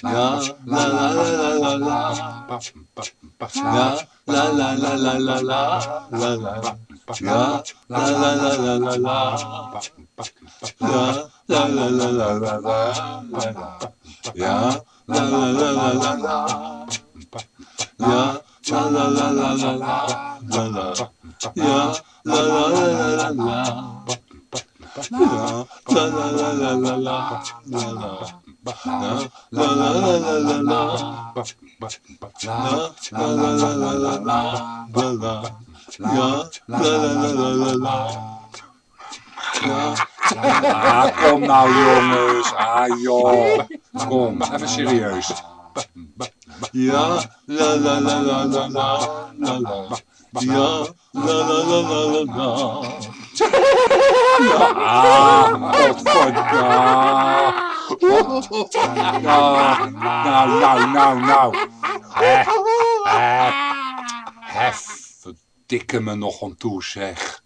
La la la la la la. La la la la la la la la. La la la la la la. La la la la la la la la. La la la la la la. La la la la la la la la. La la la la la la. La la la la la la la la la la Ah, kom nou jongens. Ah la Kom, even serieus. Ja, la la la la la la la. Ja, la la la la la la. Nou, nou, nou, nou. Hef, hef. Verdikke me nog een toe, zeg.